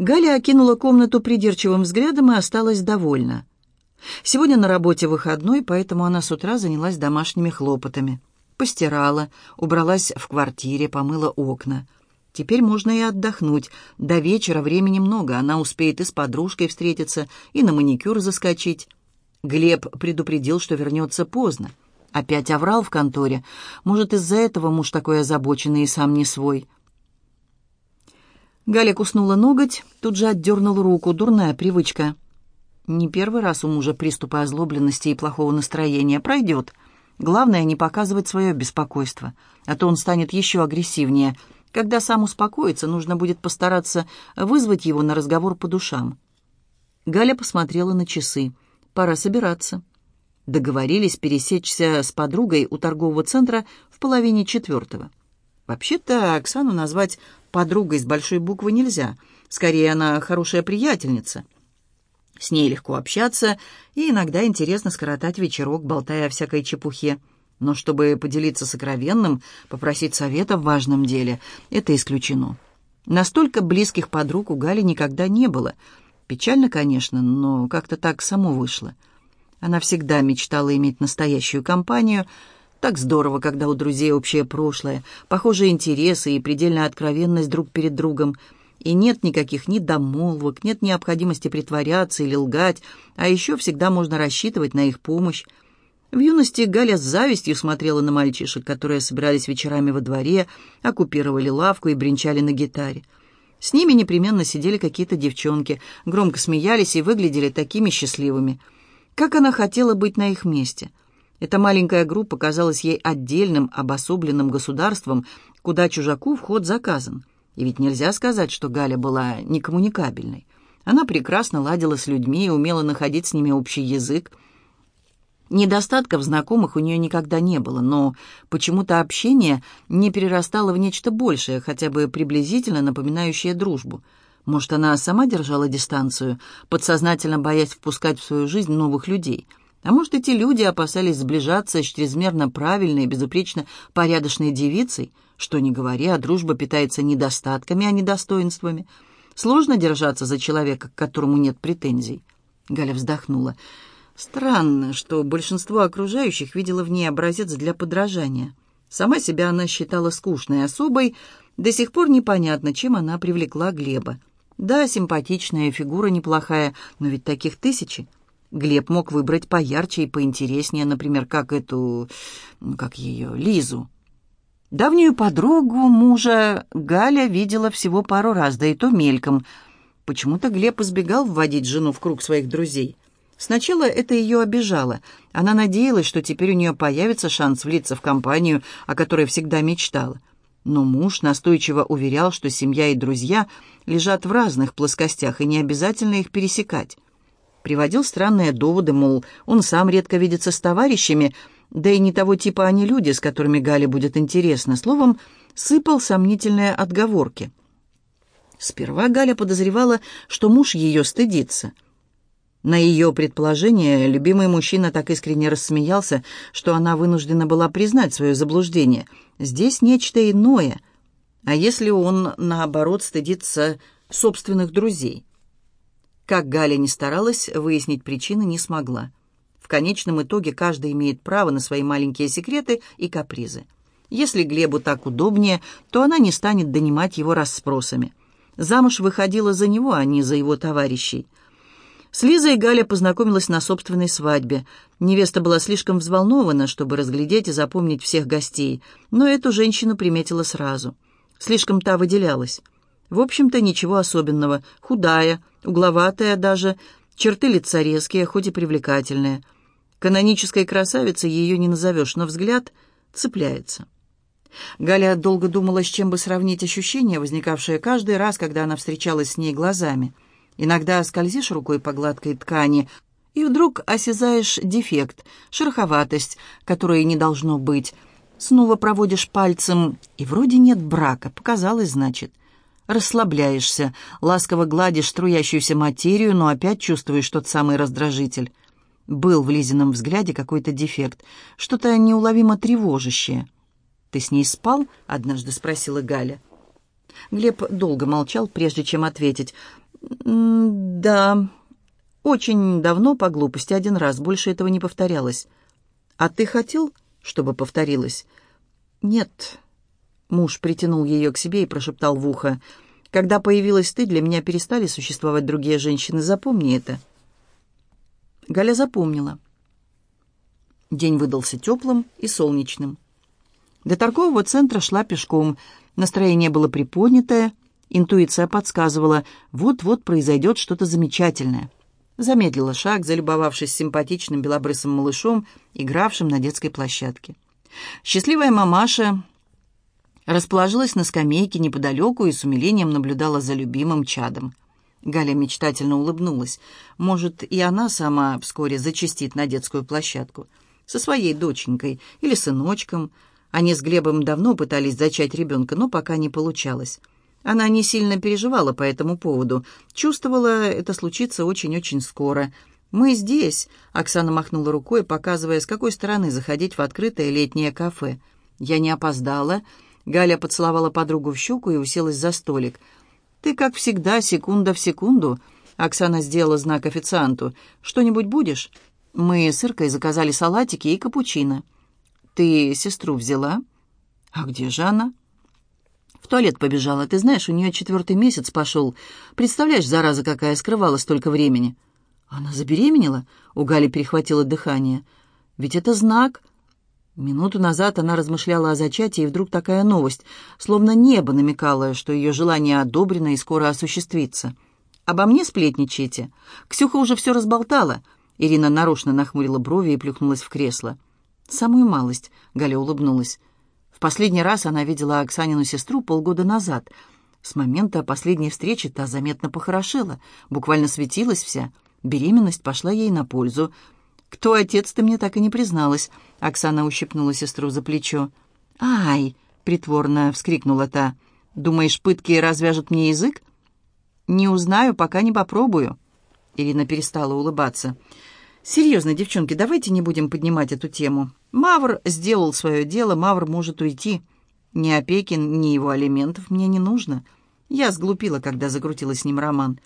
Галя окинула комнату придирчивым взглядом и осталась довольна. Сегодня на работе выходной, поэтому она с утра занялась домашними хлопотами. Постирала, убралась в квартире, помыла окна. Теперь можно и отдохнуть. До вечера времени много, она успеет и с подружкой встретиться, и на маникюр заскочить. Глеб предупредил, что вернется поздно. Опять оврал в конторе. Может, из-за этого муж такой озабоченный и сам не свой. Галя куснула ноготь, тут же отдернул руку. Дурная привычка. Не первый раз у мужа приступы озлобленности и плохого настроения. Пройдет. Главное, не показывать свое беспокойство, а то он станет еще агрессивнее. Когда сам успокоится, нужно будет постараться вызвать его на разговор по душам. Галя посмотрела на часы. Пора собираться. Договорились пересечься с подругой у торгового центра в половине четвертого. Вообще-то Оксану назвать подругой с большой буквы нельзя. Скорее, она хорошая приятельница. С ней легко общаться, и иногда интересно скоротать вечерок, болтая о всякой чепухе. Но чтобы поделиться сокровенным, попросить совета в важном деле, это исключено. Настолько близких подруг у Гали никогда не было. Печально, конечно, но как-то так само вышло. Она всегда мечтала иметь настоящую компанию. Так здорово, когда у друзей общее прошлое, похожие интересы и предельная откровенность друг перед другом. И нет никаких ни домолвок, нет необходимости притворяться или лгать, а еще всегда можно рассчитывать на их помощь. В юности Галя с завистью смотрела на мальчишек, которые собирались вечерами во дворе, оккупировали лавку и бренчали на гитаре. С ними непременно сидели какие-то девчонки, громко смеялись и выглядели такими счастливыми – как она хотела быть на их месте. Эта маленькая группа казалась ей отдельным, обособленным государством, куда чужаку вход заказан. И ведь нельзя сказать, что Галя была некоммуникабельной. Она прекрасно ладила с людьми и умела находить с ними общий язык. Недостатков знакомых у нее никогда не было, но почему-то общение не перерастало в нечто большее, хотя бы приблизительно напоминающее дружбу – может, она сама держала дистанцию, подсознательно боясь впускать в свою жизнь новых людей. А может, эти люди опасались сближаться с чрезмерно правильной и безупречно порядочной девицей, что не говори, а дружба питается недостатками, а не достоинствами. Сложно держаться за человека, к которому нет претензий. Галя вздохнула. Странно, что большинство окружающих видело в ней образец для подражания. Сама себя она считала скучной особой, до сих пор непонятно, чем она привлекла Глеба. Да, симпатичная, фигура неплохая, но ведь таких тысячи. Глеб мог выбрать поярче и поинтереснее, например, как эту... Ну, как ее... Лизу. Давнюю подругу мужа Галя видела всего пару раз, да и то мельком. Почему-то Глеб избегал вводить жену в круг своих друзей. Сначала это ее обижало. Она надеялась, что теперь у нее появится шанс влиться в компанию, о которой всегда мечтала. Но муж настойчиво уверял, что семья и друзья лежат в разных плоскостях, и не обязательно их пересекать. Приводил странные доводы, мол, он сам редко видится с товарищами, да и не того типа они люди, с которыми Гале будет интересно. Словом, сыпал сомнительные отговорки. Сперва Галя подозревала, что муж ее стыдится – на ее предположение любимый мужчина так искренне рассмеялся, что она вынуждена была признать свое заблуждение. Здесь нечто иное. А если он, наоборот, стыдится собственных друзей? Как Галя не старалась, выяснить причины не смогла. В конечном итоге каждый имеет право на свои маленькие секреты и капризы. Если Глебу так удобнее, то она не станет донимать его расспросами. Замуж выходила за него, а не за его товарищей – с Лизой Галя познакомилась на собственной свадьбе. Невеста была слишком взволнована, чтобы разглядеть и запомнить всех гостей, но эту женщину приметила сразу. Слишком та выделялась. В общем-то, ничего особенного. Худая, угловатая даже, черты лица резкие, хоть и привлекательные. Канонической красавицей ее не назовешь, но взгляд цепляется. Галя долго думала, с чем бы сравнить ощущения, возникавшие каждый раз, когда она встречалась с ней глазами – Иногда скользишь рукой по гладкой ткани, и вдруг осязаешь дефект, шероховатость, которой не должно быть. Снова проводишь пальцем, и вроде нет брака, показалось, значит. Расслабляешься, ласково гладишь струящуюся материю, но опять чувствуешь тот самый раздражитель. Был в Лизином взгляде какой-то дефект, что-то неуловимо тревожащее. «Ты с ней спал?» — однажды спросила Галя. Глеб долго молчал, прежде чем ответить. «Да, очень давно по глупости, один раз, больше этого не повторялось. А ты хотел, чтобы повторилось?» «Нет». Муж притянул ее к себе и прошептал в ухо. «Когда появилась ты, для меня перестали существовать другие женщины. Запомни это». Галя запомнила. День выдался теплым и солнечным. До торгового центра шла пешком. Настроение было приподнятое, интуиция подсказывала, вот-вот произойдет что-то замечательное. Замедлила шаг, залюбовавшись симпатичным белобрысым малышом, игравшим на детской площадке. Счастливая мамаша расположилась на скамейке неподалеку и с умилением наблюдала за любимым чадом. Галя мечтательно улыбнулась. Может, и она сама вскоре зачастит на детскую площадку — со своей доченькой или сыночком. Они с Глебом давно пытались зачать ребенка, но пока не получалось. Она не сильно переживала по этому поводу, чувствовала, это случится очень-очень скоро. «Мы здесь», — Оксана махнула рукой, показывая, с какой стороны заходить в открытое летнее кафе. «Я не опоздала». Галя поцеловала подругу в щеку и уселась за столик. «Ты, как всегда, секунда в секунду». Оксана сделала знак официанту. «Что-нибудь будешь?» Мы с Иркой заказали салатики и капучино. Ты сестру взяла? А где же она? В туалет побежала. Ты знаешь, у нее четвертый месяц пошел. Представляешь, зараза какая, скрывала столько времени. Она забеременела? У Гали перехватило дыхание. Ведь это знак. Минуту назад она размышляла о зачатии, и вдруг такая новость, словно небо намекало, что ее желание одобрено и скоро осуществится. «Обо мне сплетничаете? Ксюха уже все разболтала. Ирина нарочно нахмурила брови и плюхнулась в кресло. «Самую малость», — Галя улыбнулась. В последний раз она видела Оксанину сестру полгода назад. С момента последней встречи та заметно похорошела, буквально светилась вся. Беременность пошла ей на пользу. «Кто отец, ты мне так и не призналась», — Оксана ущипнула сестру за плечо. «Ай!» — притворно вскрикнула та. «Думаешь, пытки развяжут мне язык?» «Не узнаю, пока не попробую». Ирина перестала улыбаться. «Серьезно, девчонки, давайте не будем поднимать эту тему. Мавр сделал свое дело, Мавр может уйти. Ни опеки, ни его алиментов мне не нужно. Я сглупила, когда закрутила с ним роман.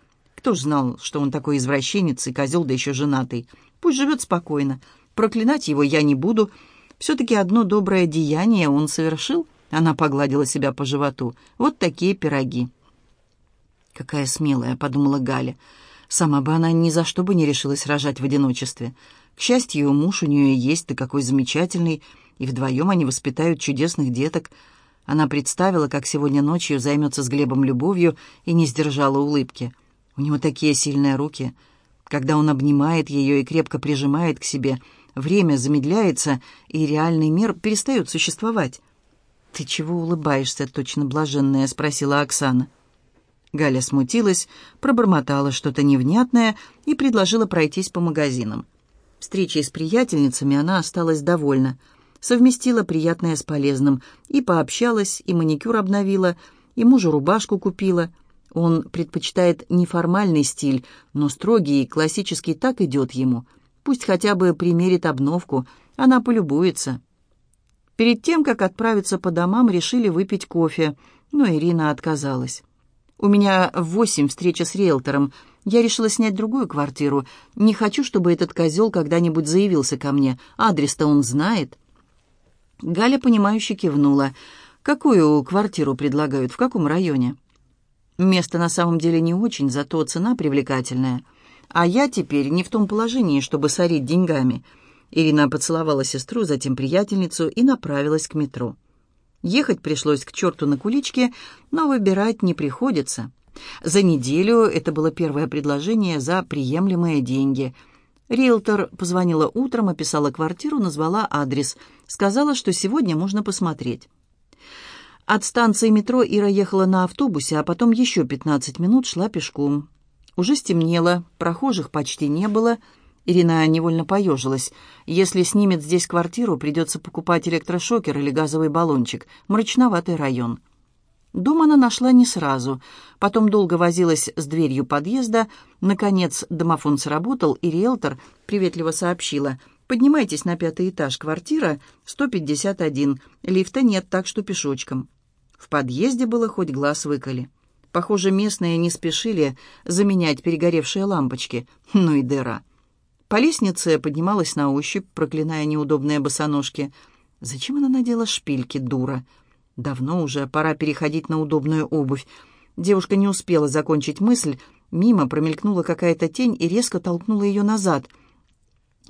Кто ж знал, что он такой извращенец и козел, да еще женатый? Пусть живет спокойно. Проклинать его я не буду. Все-таки одно доброе деяние он совершил». Она погладила себя по животу. «Вот такие пироги». «Какая смелая», — подумала Галя. Сама бы она ни за что бы не решилась рожать в одиночестве. К счастью, муж у нее есть, да какой замечательный, и вдвоем они воспитают чудесных деток. Она представила, как сегодня ночью займется с Глебом любовью, и не сдержала улыбки. У него такие сильные руки. Когда он обнимает ее и крепко прижимает к себе, время замедляется, и реальный мир перестает существовать. «Ты чего улыбаешься, точно блаженная?» — спросила Оксана. Галя смутилась, пробормотала что-то невнятное и предложила пройтись по магазинам. Встречей с приятельницами она осталась довольна. Совместила приятное с полезным. И пообщалась, и маникюр обновила, и мужу рубашку купила. Он предпочитает неформальный стиль, но строгий и классический так идет ему. Пусть хотя бы примерит обновку, она полюбуется. Перед тем, как отправиться по домам, решили выпить кофе, но Ирина отказалась. У меня восемь встреча с риэлтором. Я решила снять другую квартиру. Не хочу, чтобы этот козел когда-нибудь заявился ко мне. Адрес-то он знает». Галя, понимающе кивнула. «Какую квартиру предлагают? В каком районе?» «Место на самом деле не очень, зато цена привлекательная. А я теперь не в том положении, чтобы сорить деньгами». Ирина поцеловала сестру, затем приятельницу и направилась к метро. Ехать пришлось к черту на куличке, но выбирать не приходится. За неделю это было первое предложение за приемлемые деньги. Риэлтор позвонила утром, описала квартиру, назвала адрес. Сказала, что сегодня можно посмотреть. От станции метро Ира ехала на автобусе, а потом еще 15 минут шла пешком. Уже стемнело, прохожих почти не было – Ирина невольно поежилась. Если снимет здесь квартиру, придется покупать электрошокер или газовый баллончик. Мрачноватый район. Дом она нашла не сразу. Потом долго возилась с дверью подъезда. Наконец домофон сработал, и риэлтор приветливо сообщила. «Поднимайтесь на пятый этаж, квартира 151. Лифта нет, так что пешочком». В подъезде было хоть глаз выколи. Похоже, местные не спешили заменять перегоревшие лампочки. Ну и дыра. По лестнице поднималась на ощупь, проклиная неудобные босоножки. Зачем она надела шпильки, дура? Давно уже пора переходить на удобную обувь. Девушка не успела закончить мысль. Мимо промелькнула какая-то тень и резко толкнула ее назад.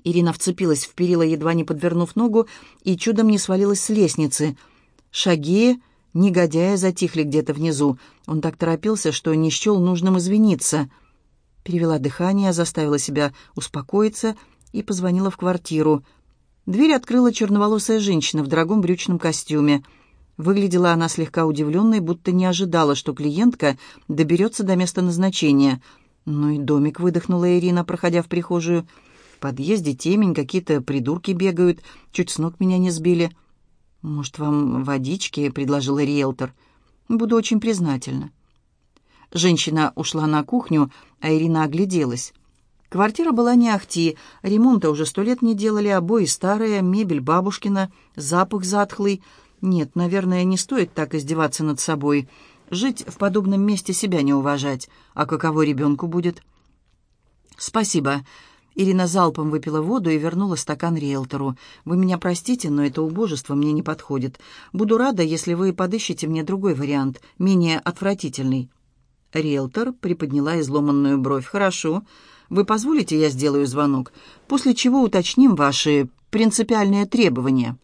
Ирина вцепилась в перила, едва не подвернув ногу, и чудом не свалилась с лестницы. Шаги негодяя затихли где-то внизу. Он так торопился, что не счел нужным извиниться. Перевела дыхание, заставила себя успокоиться и позвонила в квартиру. Дверь открыла черноволосая женщина в дорогом брючном костюме — Выглядела она слегка удивленной, будто не ожидала, что клиентка доберется до места назначения. «Ну и домик», — выдохнула Ирина, проходя в прихожую. «В подъезде темень, какие-то придурки бегают, чуть с ног меня не сбили». «Может, вам водички?» — предложила риэлтор. «Буду очень признательна». Женщина ушла на кухню, а Ирина огляделась. Квартира была не ахти, ремонта уже сто лет не делали, обои старые, мебель бабушкина, запах затхлый — нет, наверное, не стоит так издеваться над собой. Жить в подобном месте себя не уважать. А каково ребенку будет? Спасибо. Ирина залпом выпила воду и вернула стакан риэлтору. «Вы меня простите, но это убожество мне не подходит. Буду рада, если вы подыщете мне другой вариант, менее отвратительный». Риэлтор приподняла изломанную бровь. «Хорошо. Вы позволите, я сделаю звонок, после чего уточним ваши принципиальные требования».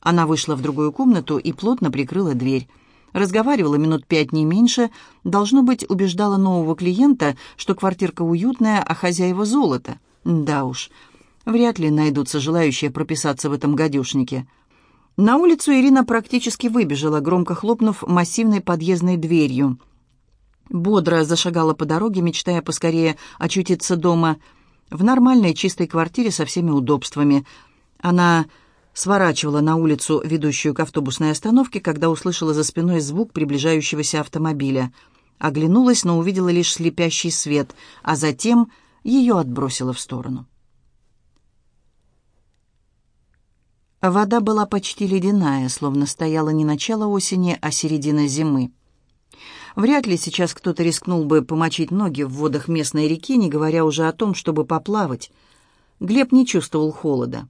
Она вышла в другую комнату и плотно прикрыла дверь. Разговаривала минут пять, не меньше. Должно быть, убеждала нового клиента, что квартирка уютная, а хозяева золото. Да уж, вряд ли найдутся желающие прописаться в этом гадюшнике. На улицу Ирина практически выбежала, громко хлопнув массивной подъездной дверью. Бодро зашагала по дороге, мечтая поскорее очутиться дома, в нормальной чистой квартире со всеми удобствами. Она сворачивала на улицу, ведущую к автобусной остановке, когда услышала за спиной звук приближающегося автомобиля. Оглянулась, но увидела лишь слепящий свет, а затем ее отбросило в сторону. Вода была почти ледяная, словно стояла не начало осени, а середина зимы. Вряд ли сейчас кто-то рискнул бы помочить ноги в водах местной реки, не говоря уже о том, чтобы поплавать. Глеб не чувствовал холода.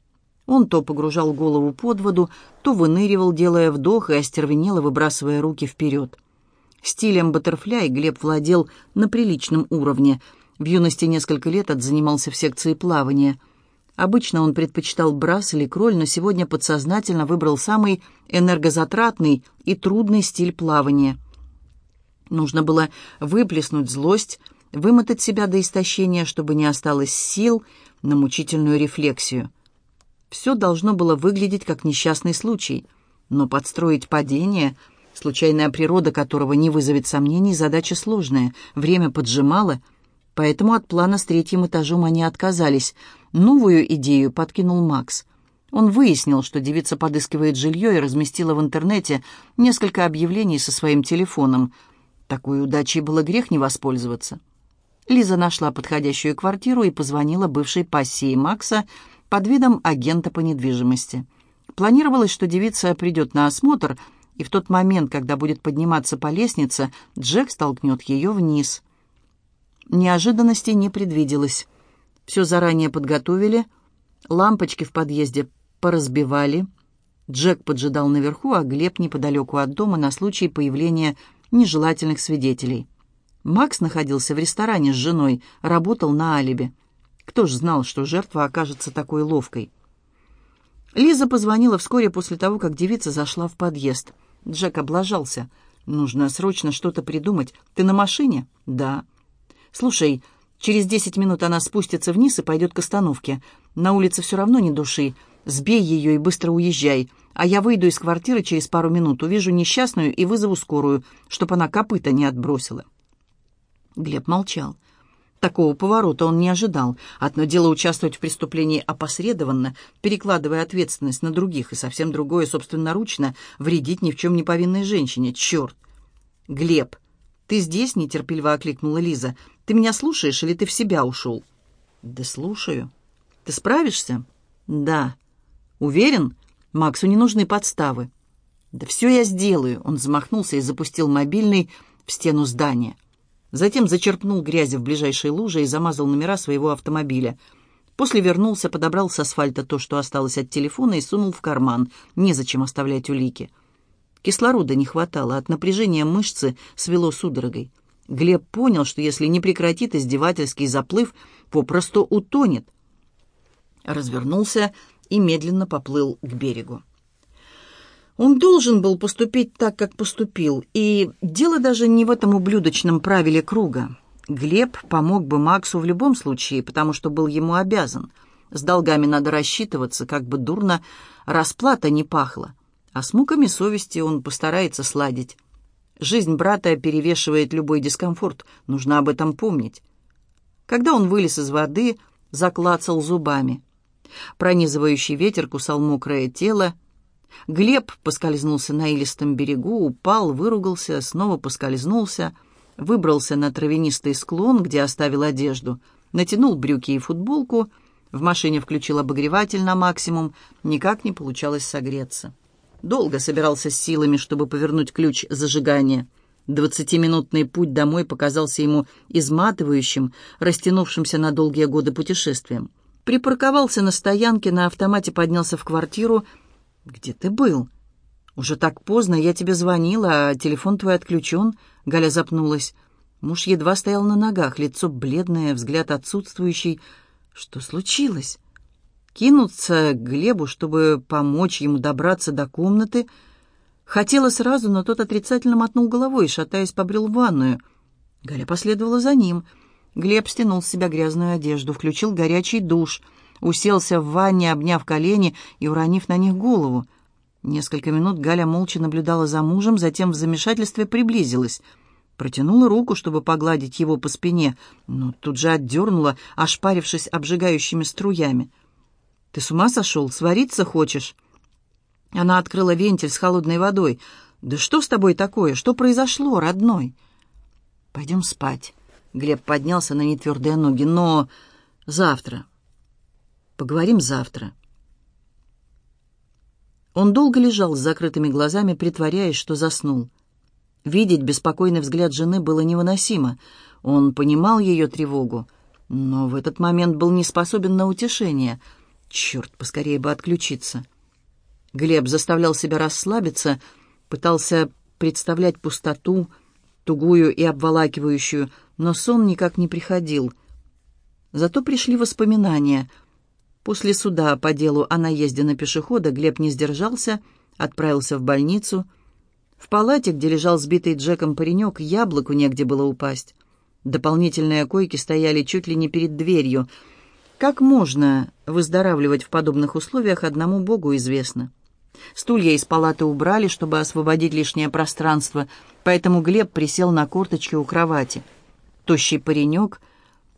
Он то погружал голову под воду, то выныривал, делая вдох и остервенело выбрасывая руки вперед. Стилем баттерфляй Глеб владел на приличном уровне. В юности несколько лет отзанимался в секции плавания. Обычно он предпочитал брас или кроль, но сегодня подсознательно выбрал самый энергозатратный и трудный стиль плавания. Нужно было выплеснуть злость, вымотать себя до истощения, чтобы не осталось сил на мучительную рефлексию. Все должно было выглядеть как несчастный случай, но подстроить падение, случайная природа которого не вызовет сомнений, задача сложная, время поджимало, поэтому от плана с третьим этажом они отказались. Новую идею подкинул Макс. Он выяснил, что девица подыскивает жилье и разместила в интернете несколько объявлений со своим телефоном. Такой удачей было грех не воспользоваться. Лиза нашла подходящую квартиру и позвонила бывшей пассии Макса, под видом агента по недвижимости. Планировалось, что девица придет на осмотр, и в тот момент, когда будет подниматься по лестнице, Джек столкнет ее вниз. Неожиданностей не предвиделось. Все заранее подготовили, лампочки в подъезде поразбивали. Джек поджидал наверху, а Глеб неподалеку от дома на случай появления нежелательных свидетелей. Макс находился в ресторане с женой, работал на алиби. Кто ж знал, что жертва окажется такой ловкой? Лиза позвонила вскоре после того, как девица зашла в подъезд. Джек облажался. «Нужно срочно что-то придумать. Ты на машине?» «Да». «Слушай, через десять минут она спустится вниз и пойдет к остановке. На улице все равно ни души. Сбей ее и быстро уезжай. А я выйду из квартиры через пару минут, увижу несчастную и вызову скорую, чтобы она копыта не отбросила». Глеб молчал. Такого поворота он не ожидал. Одно дело участвовать в преступлении опосредованно, перекладывая ответственность на других, и совсем другое, собственноручно, вредить ни в чем не повинной женщине. Черт! «Глеб, ты здесь?» — нетерпеливо окликнула Лиза. «Ты меня слушаешь или ты в себя ушел?» «Да слушаю. Ты справишься?» «Да». «Уверен? Максу не нужны подставы». «Да все я сделаю», — он замахнулся и запустил мобильный в стену здания. Затем зачерпнул грязи в ближайшей луже и замазал номера своего автомобиля. После вернулся, подобрал с асфальта то, что осталось от телефона, и сунул в карман. Незачем оставлять улики. Кислорода не хватало, от напряжения мышцы свело судорогой. Глеб понял, что если не прекратит издевательский заплыв, попросту утонет. Развернулся и медленно поплыл к берегу. Он должен был поступить так, как поступил, и дело даже не в этом ублюдочном правиле круга. Глеб помог бы Максу в любом случае, потому что был ему обязан. С долгами надо рассчитываться, как бы дурно расплата не пахла. А с муками совести он постарается сладить. Жизнь брата перевешивает любой дискомфорт, нужно об этом помнить. Когда он вылез из воды, заклацал зубами. Пронизывающий ветер кусал мокрое тело, Глеб поскользнулся на илистом берегу, упал, выругался, снова поскользнулся, выбрался на травянистый склон, где оставил одежду, натянул брюки и футболку, в машине включил обогреватель на максимум, никак не получалось согреться. Долго собирался с силами, чтобы повернуть ключ зажигания. Двадцатиминутный путь домой показался ему изматывающим, растянувшимся на долгие годы путешествием. Припарковался на стоянке, на автомате поднялся в квартиру — «Где ты был?» «Уже так поздно, я тебе звонила, а телефон твой отключен», — Галя запнулась. Муж едва стоял на ногах, лицо бледное, взгляд отсутствующий. «Что случилось?» Кинуться к Глебу, чтобы помочь ему добраться до комнаты. Хотела сразу, но тот отрицательно мотнул головой и, шатаясь, побрел в ванную. Галя последовала за ним. Глеб стянул с себя грязную одежду, включил горячий душ — уселся в ванне, обняв колени и уронив на них голову. Несколько минут Галя молча наблюдала за мужем, затем в замешательстве приблизилась. Протянула руку, чтобы погладить его по спине, но тут же отдернула, ошпарившись обжигающими струями. «Ты с ума сошел? Свариться хочешь?» Она открыла вентиль с холодной водой. «Да что с тобой такое? Что произошло, родной?» «Пойдем спать». Глеб поднялся на нетвердые ноги. «Но завтра, Поговорим завтра». Он долго лежал с закрытыми глазами, притворяясь, что заснул. Видеть беспокойный взгляд жены было невыносимо. Он понимал ее тревогу, но в этот момент был не способен на утешение. Черт, поскорее бы отключиться. Глеб заставлял себя расслабиться, пытался представлять пустоту, тугую и обволакивающую, но сон никак не приходил. Зато пришли воспоминания — После суда по делу о наезде на пешехода Глеб не сдержался, отправился в больницу. В палате, где лежал сбитый Джеком паренек, яблоку негде было упасть. Дополнительные койки стояли чуть ли не перед дверью. Как можно выздоравливать в подобных условиях, одному Богу известно. Стулья из палаты убрали, чтобы освободить лишнее пространство, поэтому Глеб присел на корточки у кровати. Тощий паренек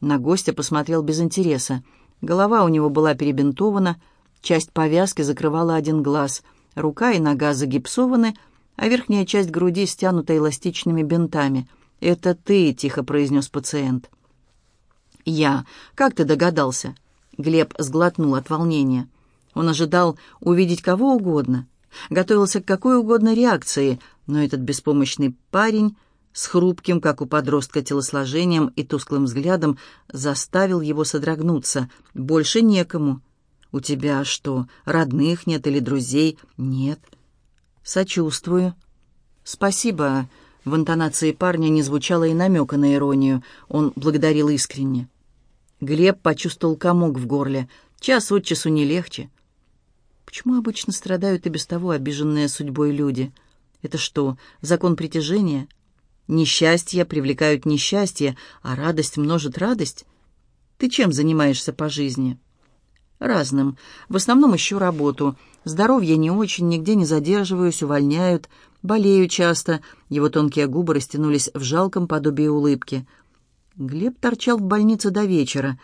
на гостя посмотрел без интереса. Голова у него была перебинтована, часть повязки закрывала один глаз, рука и нога загипсованы, а верхняя часть груди стянута эластичными бинтами. «Это ты», — тихо произнес пациент. «Я. Как ты догадался?» Глеб сглотнул от волнения. Он ожидал увидеть кого угодно, готовился к какой угодно реакции, но этот беспомощный парень с хрупким, как у подростка, телосложением и тусклым взглядом заставил его содрогнуться. «Больше некому». «У тебя что, родных нет или друзей?» «Нет». «Сочувствую». «Спасибо». В интонации парня не звучало и намека на иронию. Он благодарил искренне. Глеб почувствовал комок в горле. Час от часу не легче. Почему обычно страдают и без того обиженные судьбой люди? Это что, закон притяжения?» Несчастья привлекают несчастье, а радость множит радость. Ты чем занимаешься по жизни? Разным. В основном ищу работу. Здоровье не очень, нигде не задерживаюсь, увольняют. Болею часто. Его тонкие губы растянулись в жалком подобии улыбки. Глеб торчал в больнице до вечера.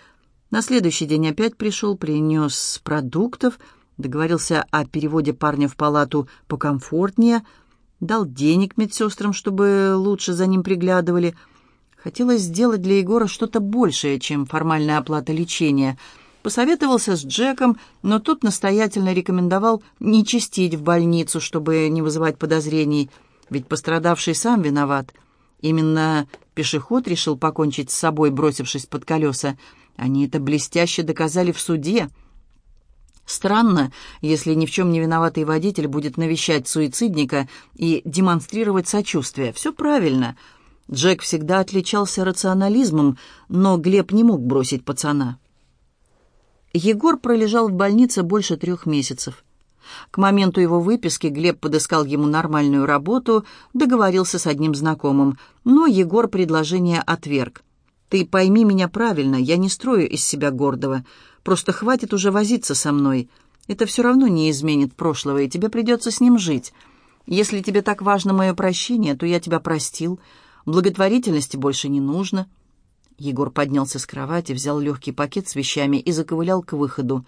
На следующий день опять пришел, принес продуктов, договорился о переводе парня в палату покомфортнее — дал денег медсестрам, чтобы лучше за ним приглядывали. Хотелось сделать для Егора что-то большее, чем формальная оплата лечения. Посоветовался с Джеком, но тот настоятельно рекомендовал не чистить в больницу, чтобы не вызывать подозрений, ведь пострадавший сам виноват. Именно пешеход решил покончить с собой, бросившись под колеса. Они это блестяще доказали в суде. Странно, если ни в чем не виноватый водитель будет навещать суицидника и демонстрировать сочувствие. Все правильно. Джек всегда отличался рационализмом, но Глеб не мог бросить пацана. Егор пролежал в больнице больше трех месяцев. К моменту его выписки Глеб подыскал ему нормальную работу, договорился с одним знакомым, но Егор предложение отверг. «Ты пойми меня правильно, я не строю из себя гордого. Просто хватит уже возиться со мной. Это все равно не изменит прошлого, и тебе придется с ним жить. Если тебе так важно мое прощение, то я тебя простил. Благотворительности больше не нужно». Егор поднялся с кровати, взял легкий пакет с вещами и заковылял к выходу.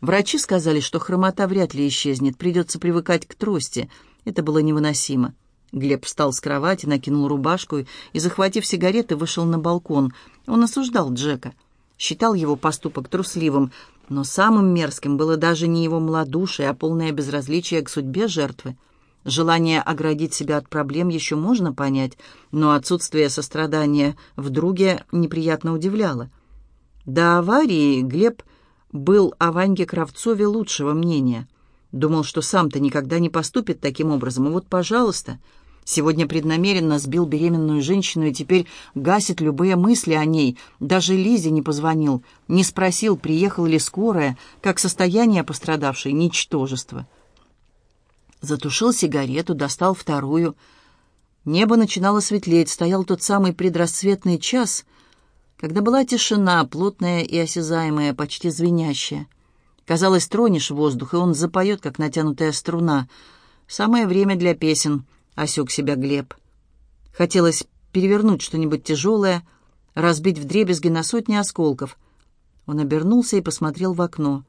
Врачи сказали, что хромота вряд ли исчезнет, придется привыкать к трости. Это было невыносимо. Глеб встал с кровати, накинул рубашку и, захватив сигареты, вышел на балкон. Он осуждал Джека. Считал его поступок трусливым, но самым мерзким было даже не его малодушие, а полное безразличие к судьбе жертвы. Желание оградить себя от проблем еще можно понять, но отсутствие сострадания в друге неприятно удивляло. До аварии Глеб был о Ваньке Кравцове лучшего мнения. Думал, что сам-то никогда не поступит таким образом. И вот, пожалуйста, сегодня преднамеренно сбил беременную женщину и теперь гасит любые мысли о ней. Даже Лизе не позвонил, не спросил, приехала ли скорая, как состояние пострадавшей, ничтожество. Затушил сигарету, достал вторую. Небо начинало светлеть, стоял тот самый предрассветный час, когда была тишина, плотная и осязаемая, почти звенящая. Казалось, тронешь воздух, и он запоет, как натянутая струна. Самое время для песен, осек себя Глеб. Хотелось перевернуть что-нибудь тяжелое, разбить вдребезги на сотни осколков. Он обернулся и посмотрел в окно.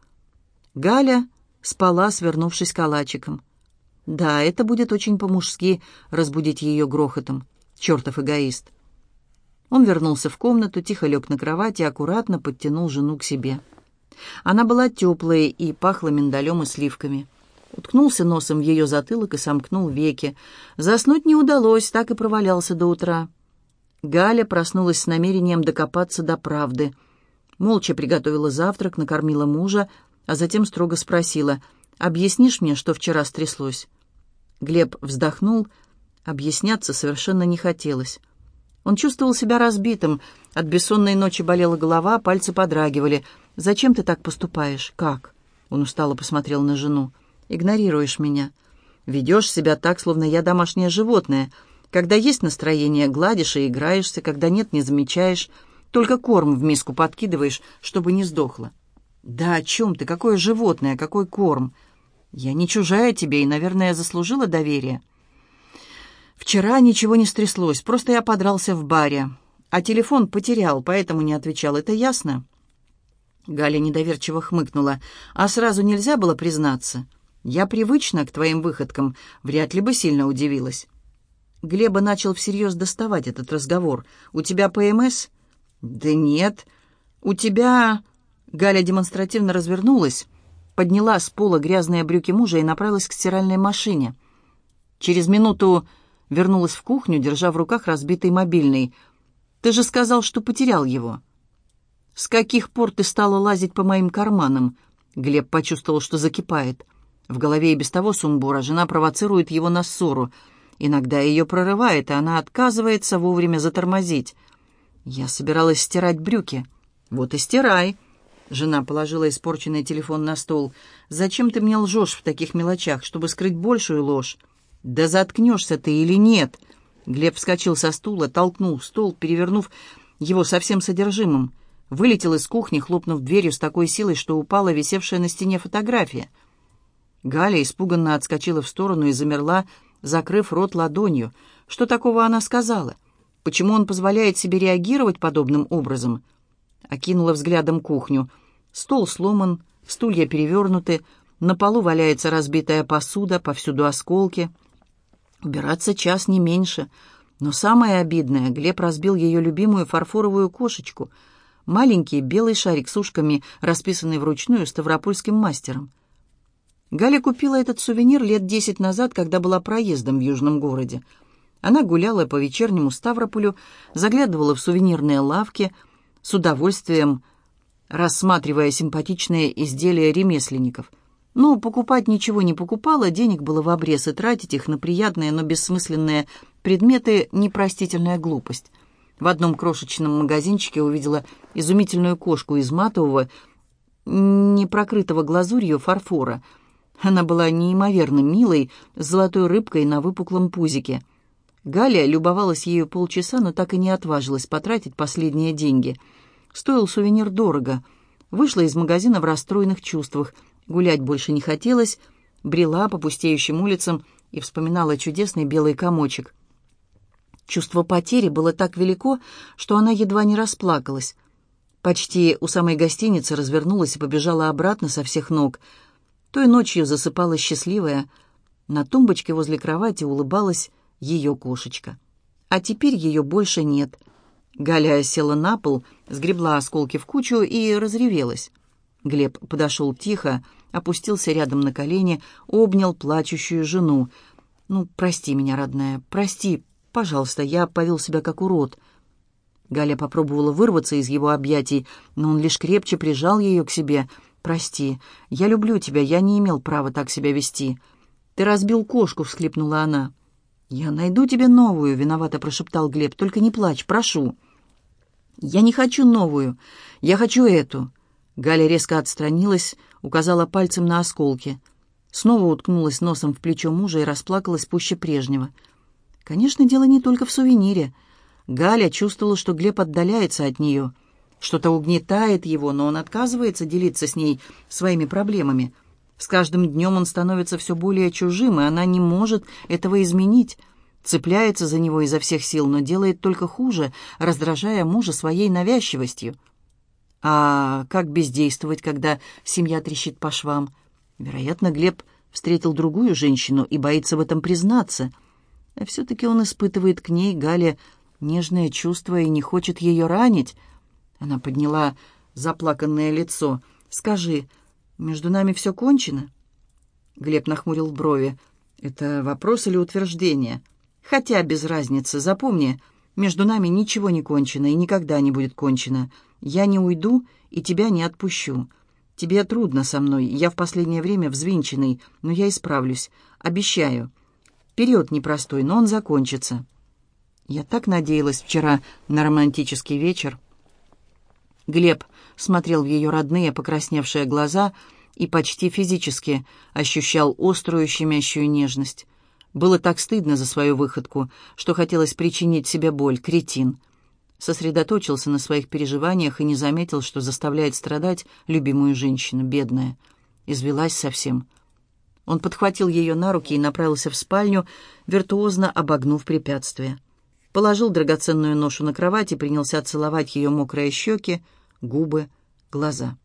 Галя спала, свернувшись калачиком. Да, это будет очень по-мужски разбудить ее грохотом. Чертов эгоист. Он вернулся в комнату, тихо лег на кровати и аккуратно подтянул жену к себе. Она была теплая и пахла миндалем и сливками. Уткнулся носом в ее затылок и сомкнул веки. Заснуть не удалось, так и провалялся до утра. Галя проснулась с намерением докопаться до правды. Молча приготовила завтрак, накормила мужа, а затем строго спросила, «Объяснишь мне, что вчера стряслось?» Глеб вздохнул. Объясняться совершенно не хотелось. Он чувствовал себя разбитым. От бессонной ночи болела голова, пальцы подрагивали. «Зачем ты так поступаешь? Как?» Он устало посмотрел на жену. «Игнорируешь меня. Ведешь себя так, словно я домашнее животное. Когда есть настроение, гладишь и играешься, когда нет, не замечаешь. Только корм в миску подкидываешь, чтобы не сдохло». «Да о чем ты? Какое животное? Какой корм?» Я не чужая тебе и, наверное, заслужила доверие. Вчера ничего не стряслось, просто я подрался в баре. А телефон потерял, поэтому не отвечал. Это ясно?» Галя недоверчиво хмыкнула. «А сразу нельзя было признаться? Я привычна к твоим выходкам, вряд ли бы сильно удивилась». Глеба начал всерьез доставать этот разговор. «У тебя ПМС?» «Да нет. У тебя...» Галя демонстративно развернулась подняла с пола грязные брюки мужа и направилась к стиральной машине. Через минуту вернулась в кухню, держа в руках разбитый мобильный. «Ты же сказал, что потерял его». «С каких пор ты стала лазить по моим карманам?» Глеб почувствовал, что закипает. В голове и без того сумбура жена провоцирует его на ссору. Иногда ее прорывает, и она отказывается вовремя затормозить. «Я собиралась стирать брюки». «Вот и стирай», Жена положила испорченный телефон на стол. «Зачем ты мне лжешь в таких мелочах, чтобы скрыть большую ложь?» «Да заткнешься ты или нет?» Глеб вскочил со стула, толкнул стол, перевернув его со всем содержимым. Вылетел из кухни, хлопнув дверью с такой силой, что упала висевшая на стене фотография. Галя испуганно отскочила в сторону и замерла, закрыв рот ладонью. Что такого она сказала? Почему он позволяет себе реагировать подобным образом?» окинула взглядом кухню. Стол сломан, стулья перевернуты, на полу валяется разбитая посуда, повсюду осколки. Убираться час не меньше. Но самое обидное, Глеб разбил ее любимую фарфоровую кошечку. Маленький белый шарик с ушками, расписанный вручную ставропольским мастером. Галя купила этот сувенир лет десять назад, когда была проездом в южном городе. Она гуляла по вечернему Ставрополю, заглядывала в сувенирные лавки, с удовольствием рассматривая симпатичные изделия ремесленников. Но покупать ничего не покупала, денег было в обрез, и тратить их на приятные, но бессмысленные предметы – непростительная глупость. В одном крошечном магазинчике увидела изумительную кошку из матового, не прокрытого глазурью фарфора. Она была неимоверно милой, с золотой рыбкой на выпуклом пузике. Галя любовалась ею полчаса, но так и не отважилась потратить последние деньги. Стоил сувенир дорого. Вышла из магазина в расстроенных чувствах. Гулять больше не хотелось, брела по пустеющим улицам и вспоминала чудесный белый комочек. Чувство потери было так велико, что она едва не расплакалась. Почти у самой гостиницы развернулась и побежала обратно со всех ног. Той ночью засыпала счастливая. На тумбочке возле кровати улыбалась ее кошечка. А теперь ее больше нет. Галя села на пол, сгребла осколки в кучу и разревелась. Глеб подошел тихо, опустился рядом на колени, обнял плачущую жену. «Ну, прости меня, родная, прости, пожалуйста, я повел себя как урод». Галя попробовала вырваться из его объятий, но он лишь крепче прижал ее к себе. «Прости, я люблю тебя, я не имел права так себя вести». «Ты разбил кошку», — всхлипнула она. «Я найду тебе новую», — виновато прошептал Глеб. «Только не плачь, прошу». «Я не хочу новую. Я хочу эту». Галя резко отстранилась, указала пальцем на осколки. Снова уткнулась носом в плечо мужа и расплакалась пуще прежнего. Конечно, дело не только в сувенире. Галя чувствовала, что Глеб отдаляется от нее. Что-то угнетает его, но он отказывается делиться с ней своими проблемами. С каждым днем он становится все более чужим, и она не может этого изменить. Цепляется за него изо всех сил, но делает только хуже, раздражая мужа своей навязчивостью. А как бездействовать, когда семья трещит по швам? Вероятно, Глеб встретил другую женщину и боится в этом признаться. А все-таки он испытывает к ней, Гале, нежное чувство и не хочет ее ранить. Она подняла заплаканное лицо. «Скажи, между нами все кончено?» Глеб нахмурил брови. «Это вопрос или утверждение?» «Хотя без разницы. Запомни, между нами ничего не кончено и никогда не будет кончено. Я не уйду и тебя не отпущу. Тебе трудно со мной, я в последнее время взвинченный, но я исправлюсь. Обещаю. Период непростой, но он закончится». Я так надеялась вчера на романтический вечер. Глеб смотрел в ее родные покрасневшие глаза и почти физически ощущал острую щемящую нежность. Было так стыдно за свою выходку, что хотелось причинить себе боль, кретин. Сосредоточился на своих переживаниях и не заметил, что заставляет страдать любимую женщину, бедная. Извелась совсем. Он подхватил ее на руки и направился в спальню, виртуозно обогнув препятствие положил драгоценную ношу на кровать и принялся целовать ее мокрые щеки, губы, глаза.